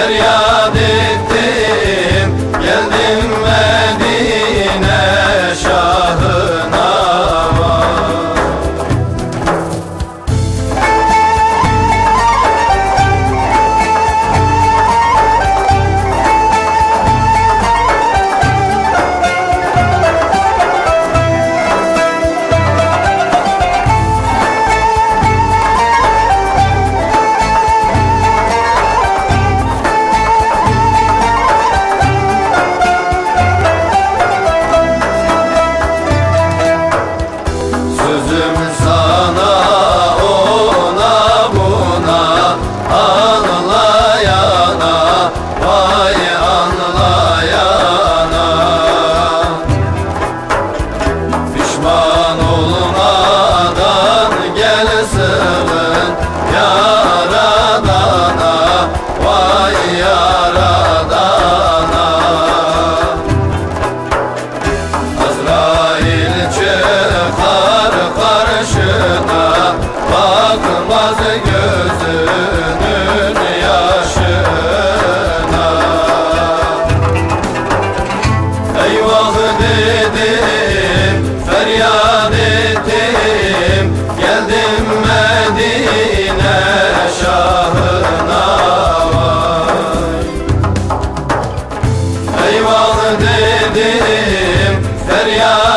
Derya sığın Derya